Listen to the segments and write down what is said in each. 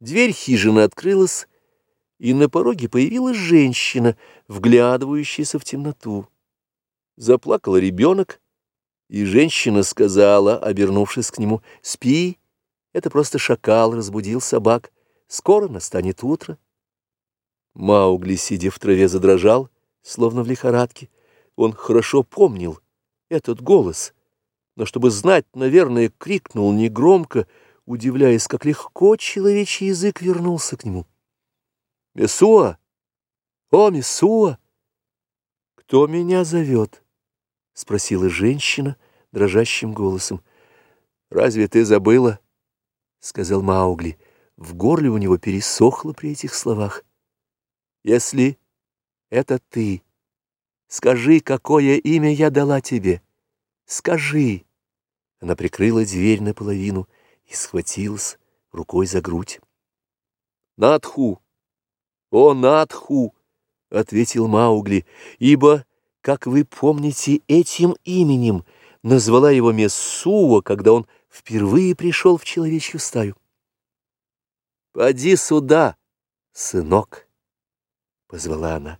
Дверь хижины открылась, и на пороге появилась женщина, вглядывающаяся в темноту. Заплакал ребенок, и женщина сказала, обернувшись к нему, «Спи, это просто шакал разбудил собак, скоро настанет утро». Маугли, сидя в траве, задрожал, словно в лихорадке. Он хорошо помнил этот голос, но чтобы знать, наверное, крикнул негромко, удивляясь, как легко человечий язык вернулся к нему. «Мессуа! О, Мессуа! Кто меня зовет?» — спросила женщина дрожащим голосом. «Разве ты забыла?» — сказал Маугли. В горле у него пересохло при этих словах. «Если это ты, скажи, какое имя я дала тебе. Скажи!» Она прикрыла дверь наполовину и схватилась рукой за грудь. «Надху! О, Надху!» — ответил Маугли, «ибо, как вы помните, этим именем назвала его Мессуа, когда он впервые пришел в человечью стаю. «Поди сюда, сынок!» — позвала она.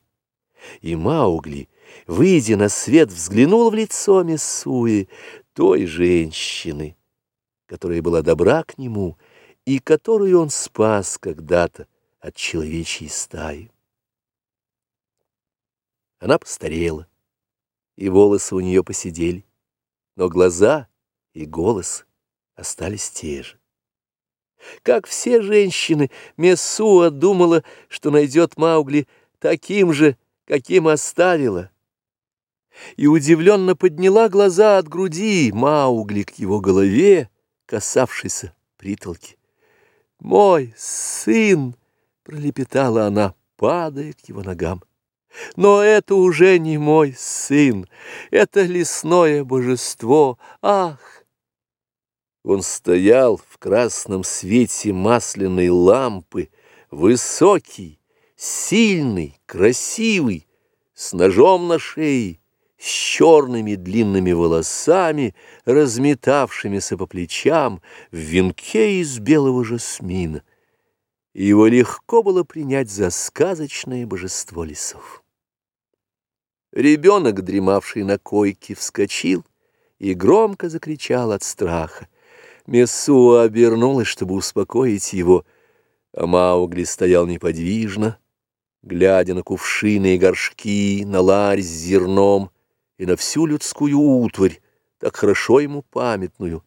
И Маугли, выйдя на свет, взглянул в лицо Мессуи, той женщины, которая была добра к нему и которую он спас когда-то от человечьей стаи. Она постарела, и волосы у нее посидели, но глаза и голос остались те же. Как все женщины, Мессуа думала, что найдет Маугли таким же, каким оставила. И удивленно подняла глаза от груди Маугли к его голове, касавшейся притолки. «Мой сын!» — пролепетала она, падая к его ногам. «Но это уже не мой сын, это лесное божество, ах!» Он стоял в красном свете масляной лампы, высокий, сильный, красивый, с ножом на шее, с черными длинными волосами, разметавшимися по плечам, в венке из белого жасмина. его легко было принять за сказочное божество лесов. Ребенок, дремавший на койке, вскочил и громко закричал от страха. Мессуа обернулась, чтобы успокоить его, а Маугли стоял неподвижно, глядя на кувшины и горшки, на ларь с зерном, и на всю людскую утварь, так хорошо ему памятную,